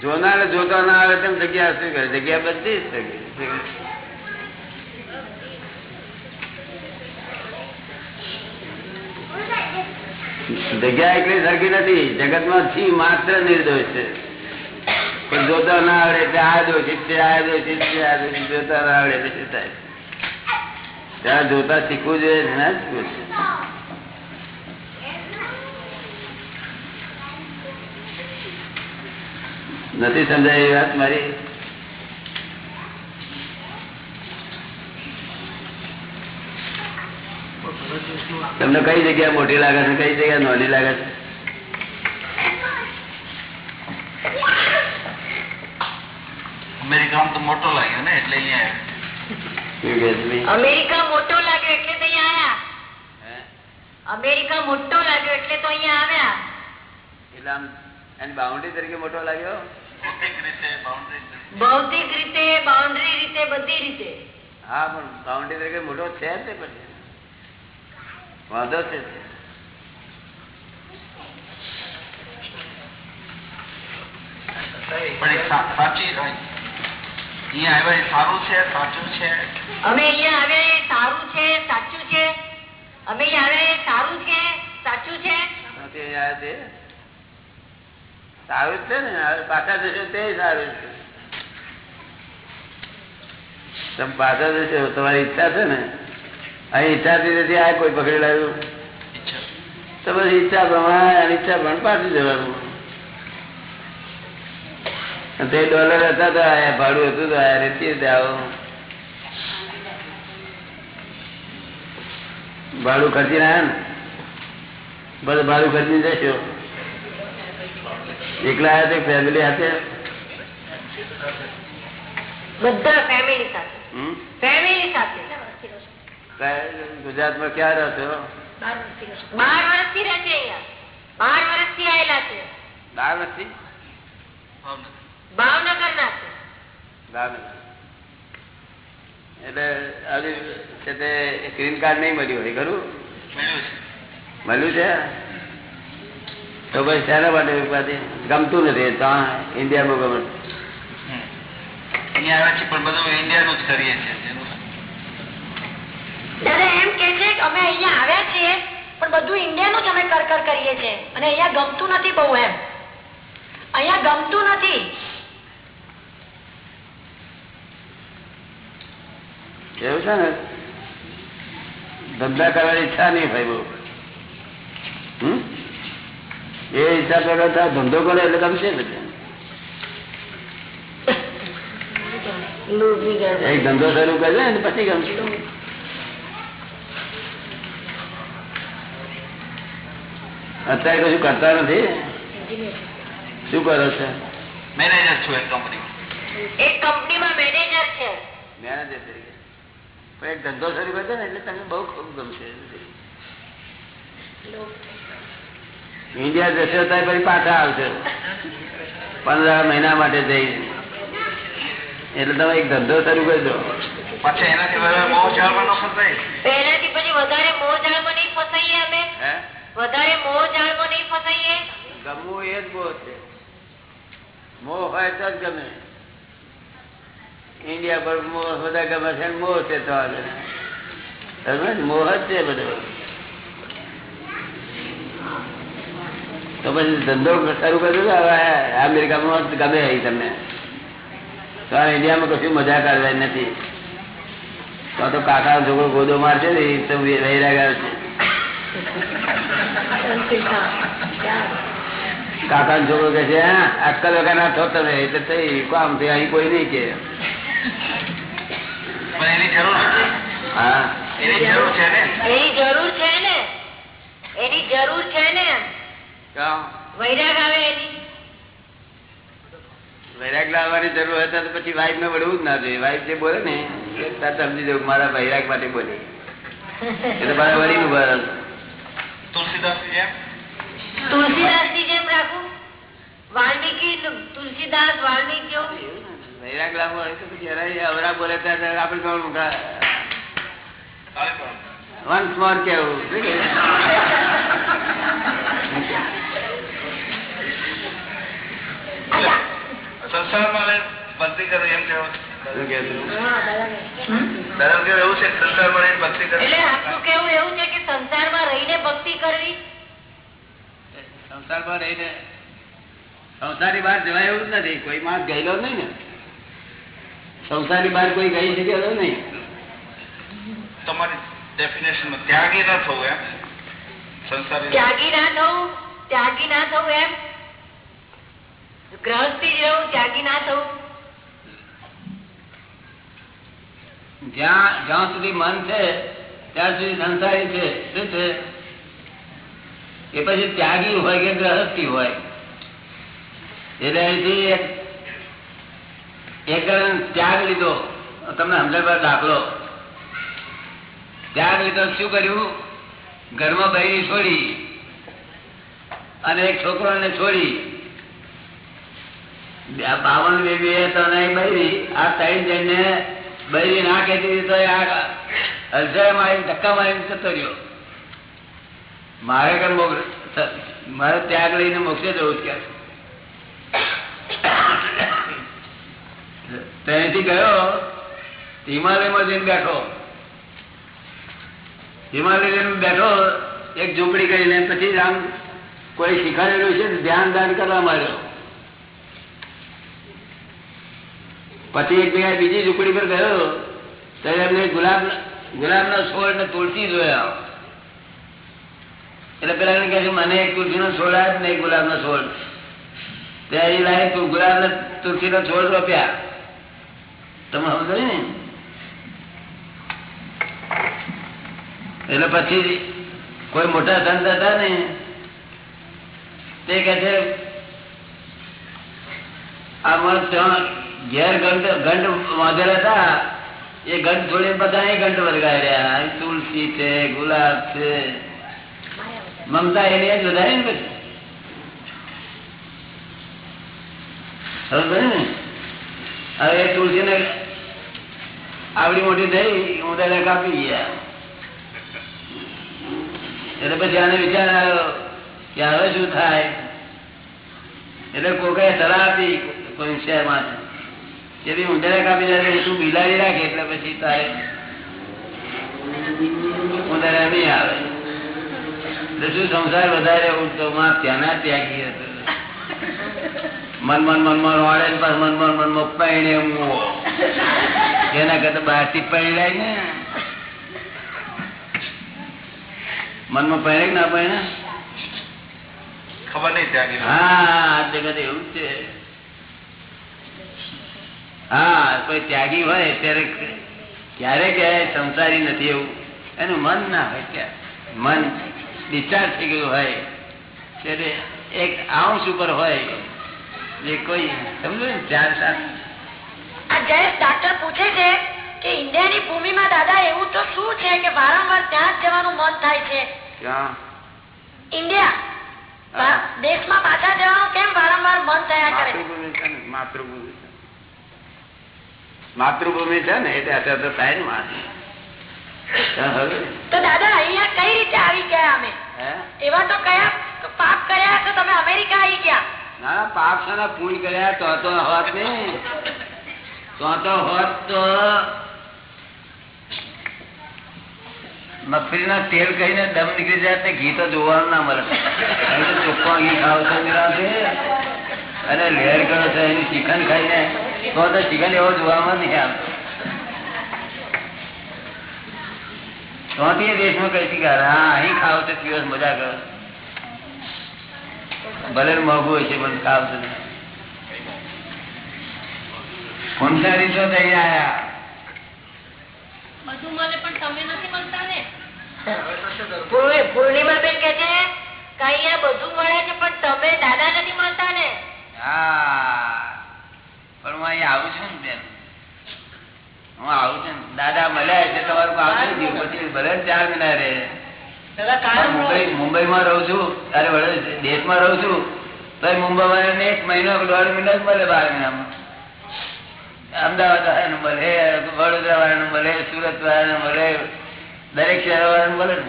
જોનાર જોતો ના આવે તેમ જગ્યા શું કરે જગ્યા બધી જ સરખી. જગ્યા એટલી સરખી નથી જગતમાં છી માત્ર નિર્દોષ છે પણ જોતા ના આવડે એટલે આ દોષિત છે આ દોષિત છે આ દોષિત જોતા ના આવડે એટલે શું થાય ત્યાં જોતા શીખવું જોઈએ ના શીખવું જોઈએ નથી સમજાય એ વાત મારી તમને કઈ જગ્યા મોટી લાગે છે, કઈ જગ્યા નાની લાગે છે અમેરિકામાં તો મોટો લાગ્યો ને, એટલે અહીંયા? અમેરિકા મોટો લાગ્યો એટલે તો અહીંયા આવ્યા. અમેરિકા મોટો લાગ્યો એટલે તો અહીંયા આવ્યા. એટલે આમ એની બાઉન્ડ્રી તરીકે મોટો લાગ્યો? ભૌતિક રીતે બાઉન્ડ્રી ભૌતિક રીતે બાઉન્ડ્રી રીતે બધી રીતે. હા પણ બાઉન્ડ્રી તરીકે મોટો છે તે પછી. વાંધો છે પણ સાચી અહીંયા આવ્યા એ સારું છે સાચું છે? અમે અહીંયા આવ્યા એ સારું છે સાચું છે? અમે અહીંયા આવ્યા એ સારું છે સાચું છે? તે સારું છે ને પાછા જશો તે સારું છે. તમે પાછા જશો તમારી ઈચ્છા છે ને? અહીં ઈચ્છાથી નથી આ કોઈ પકડી લાવ્યું. ઈચ્છા. તો પછી ઈચ્છા પ્રમાણે અનિચ્છા પણ પાછું જવાનું. તે ડોલર હતા તો આયા ભાડું હતું તો આયા રેતી રીતે આવો. ભાડું ખર્ચી ના ને? બધું ભાડું ખર્ચી જશો. એકલા આવ્યા તો ફેમિલી હાથે બધા ફેમિલી સાથે. હમ? ફેમિલી સાથે. કયા- ગુજરાતમાં ક્યાં રહો છો? બાર વર્ષથી રહે છે. અહીંયા. બાર વર્ષથી આવેલા છે. બાર નથી ભાવનગર. ભાવનગર ના છે ભાવનગર એટલે હજુ છે તે ગ્રીન કાર્ડ નહીં મળ્યું હોય ખરું? મળ્યું છે. તો પછી શેના માટે ઉપાધિ? ગમતું નથી ત્યાં ઇન્ડિયામાં ગમે. અહીંયા આવ્યા છીએ પણ બધું ઇન્ડિયાનું જ કરીએ છીએ દાદા એમ કે છે કે અમે અહીંયા આવ્યા છીએ પણ બધું ઇન્ડિયાનું જ અમે કર કર કરીએ છીએ. અને અહીંયા ગમતું નથી બહુ એમ. અહીંયા ગમતું નથી. એવું છે ને? ધંધા કરવાની ઈચ્છા નહીં ભાઈ બહુ. એ ઈચ્છા કરે તો ધંધો કરે એટલે ગમશે બધે એક ધંધો શરૂ કરે ને પછી ગમશે અત્યારે કશું કરતા નથી? શું કરો છો? મેનેજર છું એક કંપની એક કંપનીમાં મેનેજર છે. મેનેજર તરીકે. પણ એક ધંધો શરૂ કરજો ને એટલે તમને બહુ ખૂબ ગમશે. ઇન્ડિયા જશે ત્યારે પછી પાછા આવશે. પંદર મહિના માટે જઈ એટલે તમે એક ધંધો શરૂ કરજો. પછી એનાથી વધારે મોહ જાળમાં નહીં ફસાઈએ અમે. વધારે મોહ જાળમાં નહીં ફસાઈએ. ગમવું એ જ મોહ છે. મોહ હોય તો જ ગમે. ઇન્ડિયા પર મોહ બધા ગમે છે ને મોહ છે તો આગળ સમજ્યો ને? મોહ જ છે બધો. તો પછી ધંધો શરૂ કર્યો ને હવે અમેરિકામાં જ ગમે અહીં તમને. તો આ ઇન્ડિયામાં કશું મજા કરવાની નથી. તો તો કાકા છોકરો ગોદો મારશે ને એ તો વૈરાગ આવશે કાકા નો છોકરો કે છે "હા, અક્કલ વગર ના થો તમે એટલે થઈ કામ થઈ અહીં કોઈ નહીં કે. પણ એની જરૂર નથી એની જરૂર છે ને? એની જરૂર છે ને? એની જરૂર છે ને? વૈરાગ આવે એની. વૈરાગ લાવવાની જરૂર હતા તો પછી વાઈફ ને વળવું જ ના જોઈએ. વાઇફ જે બોલે ને એ તરત સમજી જવું મારા વૈરાગ માટે બોલે. એટલે મારા વળી નું ભર તુલસીદાસ જેમ? તુલસીદાસની જેમ રાખું? વાલ્મીકી તુલસીદાસ વાલ્મીકી વૈરાગ લાવવો હોય તો પછી અરે અવરા બોલે ત્યારે આપણે કોણ વન્સ મોર કેવું સંસારમાં ભક્તિ કરવી એમ કેવું? શું કે છે? દાદા કેવું એવું છે કે સંસારમાં રહીને ભક્તિ કરવી? કેવું એવું છે કે સંસારમાં રહીને ભક્તિ કરવી? સંસારમાં રહીને સંસારની બહાર જવાય એવું જ નથી. કોઈ માણસ ગયેલો નહીં ને. સંસારની બહાર કોઈ ગઈ શકેલો નહીં? તમારી ડેફિનેશનમાં ત્યાગી ન થવું એમ? સંસારી ત્યાગી ના થવું ત્યાગી ના થવું એમ? ગ્રહસ્થી જ રહું ત્યાગી ના થવું? જ્યાં જ્યાં સુધી મન છે ત્યાં સુધી સંસારી છે શું છે? એ પછી ત્યાગી હોય કે ગ્રહસ્થી હોય? એટલે અહીંથી એક ત્યાગ લીધો. તમને સમજણ દાખલો. ત્યાગ લીધો શું કર્યું? ઘરમાં બૈરી છોડી અને એક છોકરાને છોડી. બાવન બેબી તો નહીં બૈરી. આ ત્રણ જણને બૈરી ના કહેતી હતી તો હલસાય મારી ધક્કા મારીને જતો રહ્યો. મારે કે મારે ત્યાગ લઈને મોક્ષે જવું જ કે ત્યાંથી ગયો, હિમાલયમાં જઈને બેઠો. હિમાલય બેઠો, એક ઝૂંપડી કરીને પછી આમ કોઈ શીખવાડેલું છે ધ્યાન દાન કરવા માંડ્યો. પછી એક જગ્યાએ બીજી ઝૂંપડી પર ગયો ત્યારે એમને ગુલાબ, ગુલાબના છોડ ને તુલસી જોયા. એટલે પેલા એને કહે મને એક તુલસીનો છોડ આપ ને એક ગુલાબનો છોડ. ત્યારે એ લાગે ગુલાબ ને તુલસીનો છોડ રોપ્યા. તમે સમજો ને? એટલે પછી કોઈ મોટા સંત હતા ને, તે કહે છે, આ માણસ ત્યાં ઘેર ઘંટ ઘંટ વાંધેલા હતા. એ ઘંટ છોડીને બધા એ ઘંટ વર્ગાઈ રહ્યા તુલસી છે, ગુલાબ છે. મમતા એને જ વધારે ને પછી? હવે એ તુલસી ને આવડી મોટી થઈ, હું તને કાપી ગયા. એટલે પછી આને વિચાર આવ્યો કે હવે શું થાય? એટલે કોકે સલાહ આપી કોઈ શહેરમાં જે બી ઉંદરા કાપી જાય તું બિલાડી રાખે? એટલે પછી તારે ઉંદરા નહીં આવે. એટલે શું સંસાર વધારે ઉઠતો માં ત્યાંના ત્યાગી હતું. મન મન મન મન વાળે મન મન મન મન પૈણે મુઓ એના કરતા બહારથી પૈણાય ને. મનમાં પહેરે ના પહેરે ખબર નહીં ત્યાગી હા જગત એવું છે. હા કોઈ ત્યાગી હોય ત્યારે ક્યારે ક્યારે સંસારી નથી એવું. એનું મન ના હોય ક્યારે મન ડિસ્ચાર્જ થઈ ગયું હોય. ત્યારે એક આઉન્સ ઉપર હોય. જે કોઈ સમજો ને ચાર સાત જયેશ ડાક્ટર પૂછે છે કે ઇન્ડિયાની ભૂમિમાં દાદા એવું તો શું છે કે વારંવાર ત્યાં જ જવાનું મન થાય છે? ઇન્ડિયા. દેશમાં પાછા જવાનું કેમ વારંવાર મન થયા કરે માતૃભૂમિ માતૃભૂમિ છે. ને એટલે અત્યારે તો થાય ને તો દાદા અહીંયા કઈ રીતે આવી ગયા અમે? એવા તો કયા પાપ કર્યા તો તમે અમેરિકા આવી ગયા? ના ના, પાપ સાના પૂર્ણ કર્યા તો તો હોત ને. તો તો હોત તો મગફળીના તેલ કહીને દમ નીકળી જાય તે ઘી તો જોવાનું ના મળે. ચોખ્ખો ઘી ખાવ છો નિરાંતે. અને લેર કરો છો એની ચિકન ખાઈને. તો તો ચિકન એવો જોવામાં નહીં આવતો એ દેશમાં કઈ શીખાર હા અહીં ખાવ તો દિવસ મજા કરો. ભલે મોંઘું હશે પણ ખાવ તો ફોનસારી તો થઈ આયા. બધું મળે પણ તમે નથી મળતા ને? પૂર્ણિ- પૂર્ણિમાબેન કે છે કે બધું મળે છે પણ તમે દાદા નથી મળતા ને? હા. પણ હું અહીંયા આવું છું ને બેન. હું આવું છું દાદા મળ્યા એટલે તમારું થઈ પછી ભલે ને ચાર મહિના દાદા મુંબઈ માં રહું છું. અરે દેશમાં રહું છું. તો મુંબઈ માં એક મહિનો દોઢ મહિનો જ મળે બાર મહિનામાં. અમદાવાદ વાળાને મળે વડોદરા વાળાને મળે સુરત વાળાને મળે દરેક શહેર વાળાને મળે ને.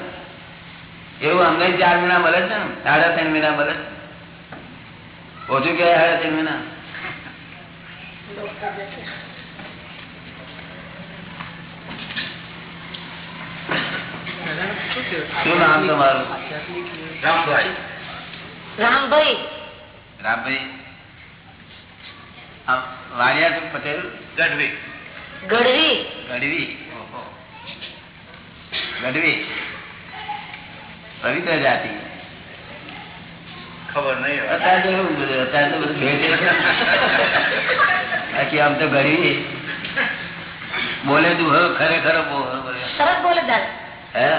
એવું અમને ચાર મહિના મળે છે ને. સાડા ત્રણ મહિના મળે ઓછું કહેવાય સાડા ત્રણ મહિના. શું નામ તમારું? રામભાઈ. રામભાઈ. રામભાઈ. વાણિયા પટેલ? ગઢવી. ગઢવી. ગઢવી. ગઢવી. પવિત્ર જાતિ. ખબર નહીં અત્યારે તો એવું બધું? અત્યારે તો બધું બાકી આમ તો ગઢવી. બોલે તું ખરેખર બો- બોલે. સરસ બોલે દાદા. હે?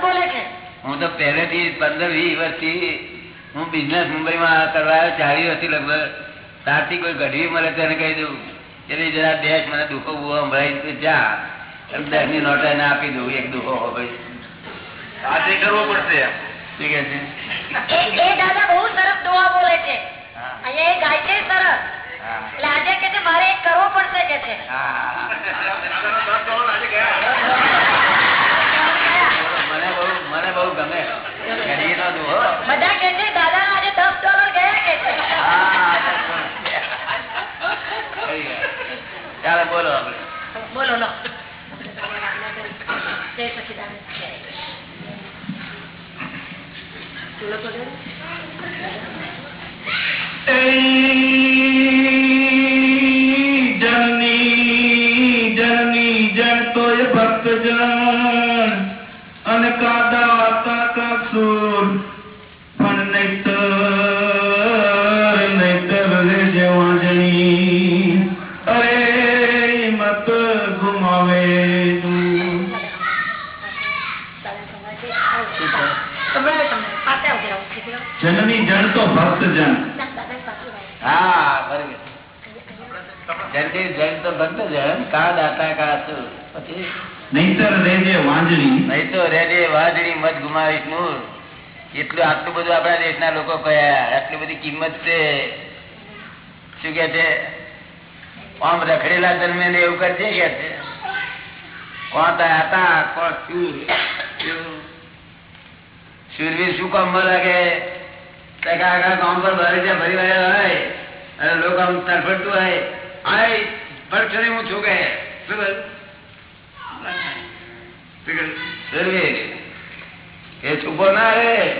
બોલે છે. હું તો પહેલેથી પંદર વીસ વર્ષથી હું બિઝનેસ મુંબઈમાં કરવા આવ્યો ચાલી વર્ષથી લગભગ. ત્યારથી કોઈ ગઢવી મળે તેને કહી દઉં એટલે જરા દેશ મને દુઃખો બુખો સંભળાવી જા. એમ દસની નોટ એને આપી દઉં એક દુઃખો હો ભાઈ. આજે કરવો પડશે ઠીક છે? એ એ દાદા બહુ સરસ દુઆ બોલે છે. અહીંયા એ ગાય છે સરસ. છે એ છુપો ના રે.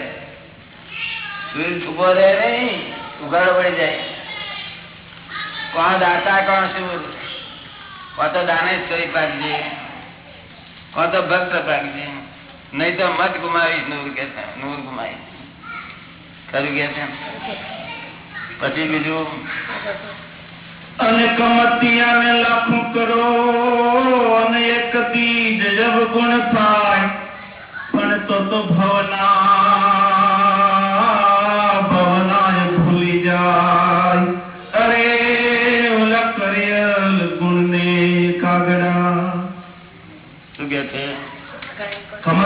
સુર છુપો રહે નહીં, ઉઘાડો પડી જાય. કોણ દાતા, કોણ શું તો દાનેશ્વરી પાકજે. કોણ તો ભક્ત પાકજે. નહીં તો મત ગુમાવીશ, નૂર કે નૂર ગુમાવીશ. ખરું કે છે? પછી બીજું? અને કમતિયાને લાખો કરો, અને એક બીજ જબ ગુણ થાય. પણ તો તો ભવના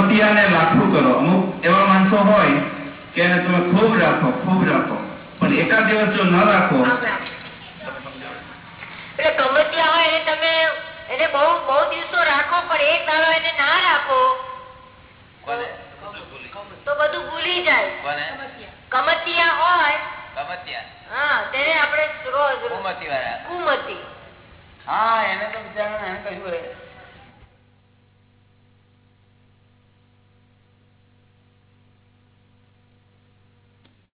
કમતિયાને લાખું કરો. અમુક એવા માણસો હોય કે એને તમે ખૂબ રાખો ખૂબ રાખો. પણ એકાદ દિવસ જો ન રાખો કમતિયા હોય એને તમે એને બહુ બહુ દિવસો રાખો પણ એક દાડો એને ના રાખો તો બધું ભૂલી જાય. કોને? કમતિયા હોય કમતિયા હા તેને આપણે રોજ કુમતી વાળા કુમતી. હા એને તો બિચારાને એને કહ્યું હોય